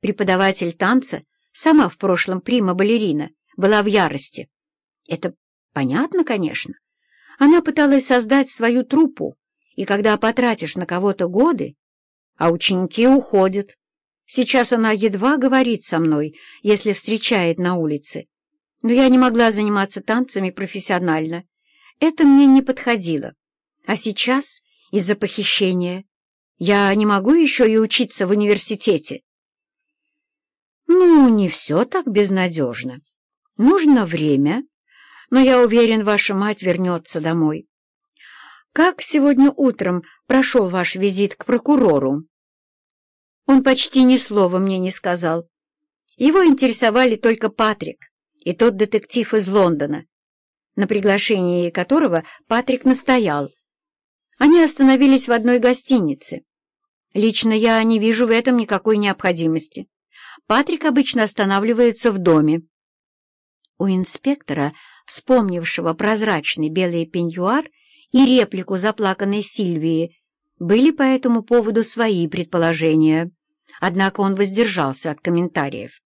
Преподаватель танца, сама в прошлом прима-балерина, была в ярости. Это понятно, конечно. Она пыталась создать свою труппу, и когда потратишь на кого-то годы, а ученики уходят. Сейчас она едва говорит со мной, если встречает на улице. Но я не могла заниматься танцами профессионально. Это мне не подходило. А сейчас, из-за похищения, я не могу еще и учиться в университете. Ну, не все так безнадежно. Нужно время, но я уверен, ваша мать вернется домой. Как сегодня утром прошел ваш визит к прокурору? Он почти ни слова мне не сказал. Его интересовали только Патрик и тот детектив из Лондона, на приглашении которого Патрик настоял. Они остановились в одной гостинице. Лично я не вижу в этом никакой необходимости. Патрик обычно останавливается в доме. У инспектора, вспомнившего прозрачный белый пеньюар и реплику заплаканной Сильвии, были по этому поводу свои предположения, однако он воздержался от комментариев.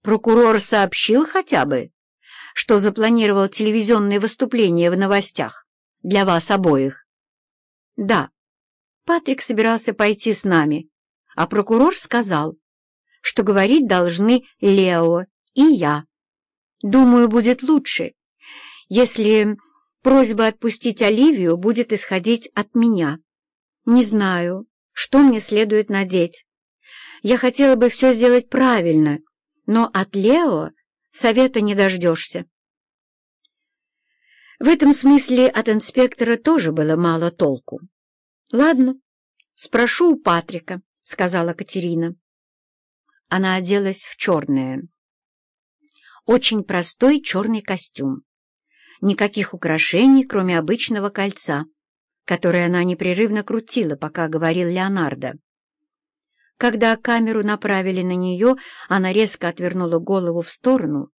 Прокурор сообщил хотя бы, что запланировал телевизионное выступление в новостях для вас обоих. Да, Патрик собирался пойти с нами, а прокурор сказал, что говорить должны Лео и я. Думаю, будет лучше, если просьба отпустить Оливию будет исходить от меня. Не знаю, что мне следует надеть. Я хотела бы все сделать правильно, но от Лео совета не дождешься. В этом смысле от инспектора тоже было мало толку. «Ладно, спрошу у Патрика», — сказала Катерина. Она оделась в черное. Очень простой черный костюм. Никаких украшений, кроме обычного кольца, которое она непрерывно крутила, пока говорил Леонардо. Когда камеру направили на нее, она резко отвернула голову в сторону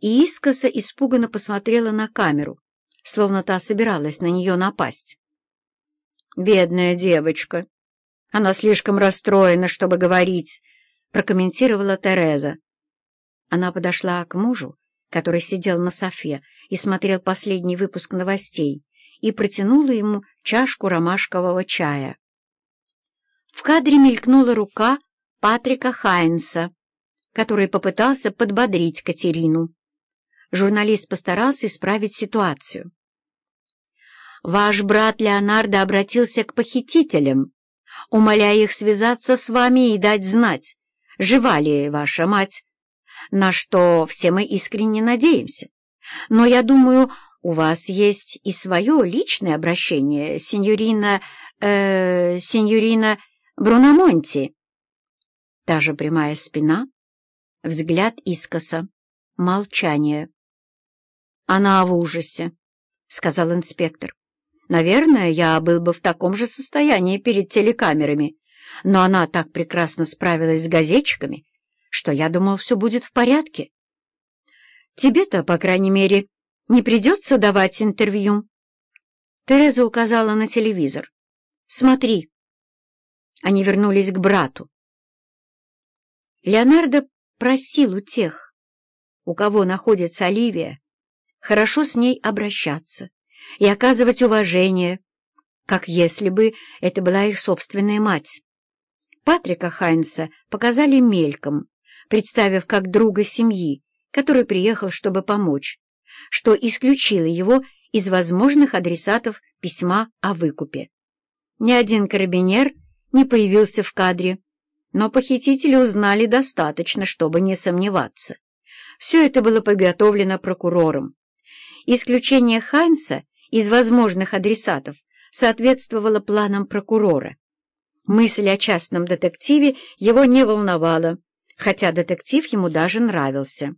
и искоса испуганно посмотрела на камеру, словно та собиралась на нее напасть. «Бедная девочка! Она слишком расстроена, чтобы говорить», — прокомментировала Тереза. Она подошла к мужу, который сидел на софе и смотрел последний выпуск новостей, и протянула ему чашку ромашкового чая. В кадре мелькнула рука Патрика Хайнса, который попытался подбодрить Катерину. Журналист постарался исправить ситуацию. «Ваш брат Леонардо обратился к похитителям, умоляя их связаться с вами и дать знать, жива ли ваша мать, на что все мы искренне надеемся. Но я думаю, у вас есть и свое личное обращение, сеньорина... Э, сеньорина Бруномонти. Та же прямая спина, взгляд искоса, молчание. «Она в ужасе», — сказал инспектор. «Наверное, я был бы в таком же состоянии перед телекамерами, но она так прекрасно справилась с газетчиками, что я думал, все будет в порядке. Тебе-то, по крайней мере, не придется давать интервью». Тереза указала на телевизор. «Смотри». Они вернулись к брату. Леонардо просил у тех, у кого находится Оливия, хорошо с ней обращаться и оказывать уважение, как если бы это была их собственная мать. Патрика Хайнса показали мельком, представив как друга семьи, который приехал, чтобы помочь, что исключило его из возможных адресатов письма о выкупе. Ни один карабинер не появился в кадре, но похитители узнали достаточно, чтобы не сомневаться. Все это было подготовлено прокурором. Исключение Хайнса из возможных адресатов соответствовало планам прокурора. Мысль о частном детективе его не волновала, хотя детектив ему даже нравился.